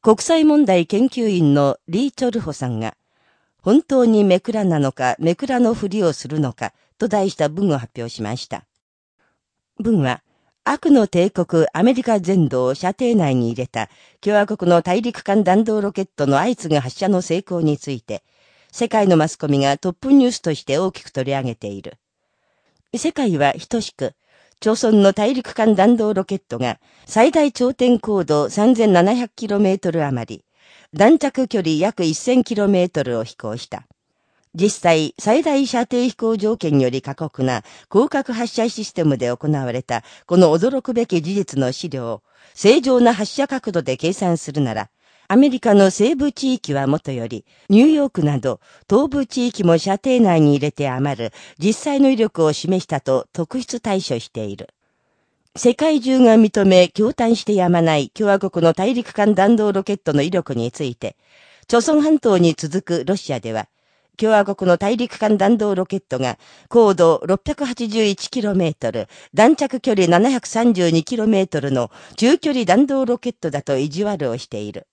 国際問題研究員のリー・チョルホさんが、本当にメクラなのか、メクラのふりをするのか、と題した文を発表しました。文は、悪の帝国アメリカ全土を射程内に入れた共和国の大陸間弾道ロケットの相次ぐ発射の成功について、世界のマスコミがトップニュースとして大きく取り上げている。世界は等しく、朝鮮の大陸間弾道ロケットが最大頂点高度 3700km 余り、弾着距離約 1000km を飛行した。実際、最大射程飛行条件より過酷な広角発射システムで行われたこの驚くべき事実の資料を正常な発射角度で計算するなら、アメリカの西部地域はもとより、ニューヨークなど東部地域も射程内に入れて余る実際の威力を示したと特筆対処している。世界中が認め、共嘆してやまない共和国の大陸間弾道ロケットの威力について、朝鮮半島に続くロシアでは、共和国の大陸間弾道ロケットが高度 681km、弾着距離 732km の中距離弾道ロケットだと意地悪をしている。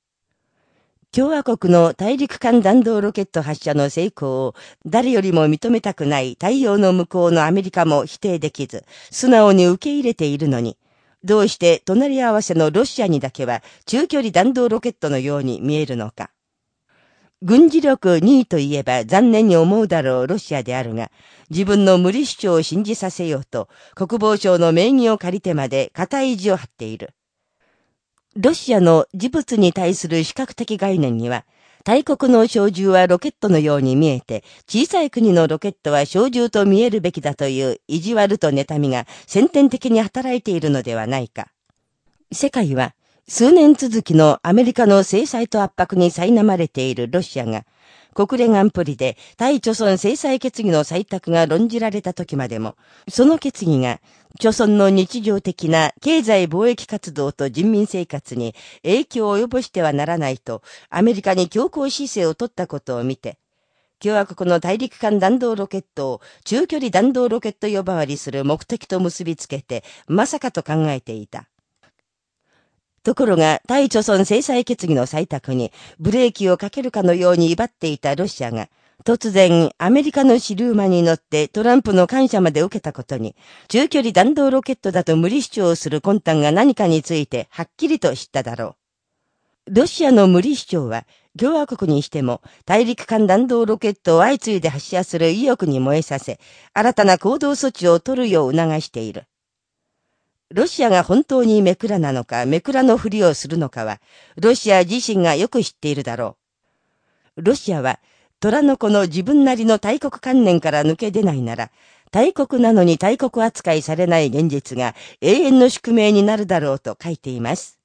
共和国の大陸間弾道ロケット発射の成功を誰よりも認めたくない太陽の向こうのアメリカも否定できず、素直に受け入れているのに、どうして隣り合わせのロシアにだけは中距離弾道ロケットのように見えるのか。軍事力2位といえば残念に思うだろうロシアであるが、自分の無理主張を信じさせようと、国防省の名義を借りてまで固い意地を張っている。ロシアの事物に対する視覚的概念には、大国の小銃はロケットのように見えて、小さい国のロケットは小銃と見えるべきだという意地悪と妬みが先天的に働いているのではないか。世界は、数年続きのアメリカの制裁と圧迫に苛まれているロシアが、国連安保理で対貯村制裁決議の採択が論じられた時までも、その決議が、貯村の日常的な経済貿易活動と人民生活に影響を及ぼしてはならないと、アメリカに強硬姿勢を取ったことを見て、共和国の大陸間弾道ロケットを中距離弾道ロケット呼ばわりする目的と結びつけて、まさかと考えていた。ところが、対貯村制裁決議の採択にブレーキをかけるかのように威張っていたロシアが、突然、アメリカのシルーマに乗ってトランプの感謝まで受けたことに、中距離弾道ロケットだと無理主張する魂胆が何かについてはっきりと知っただろう。ロシアの無理主張は、共和国にしても大陸間弾道ロケットを相次いで発射する意欲に燃えさせ、新たな行動措置を取るよう促している。ロシアが本当にメクラなのか、メクラのふりをするのかは、ロシア自身がよく知っているだろう。ロシアは、虎の子の自分なりの大国観念から抜け出ないなら、大国なのに大国扱いされない現実が永遠の宿命になるだろうと書いています。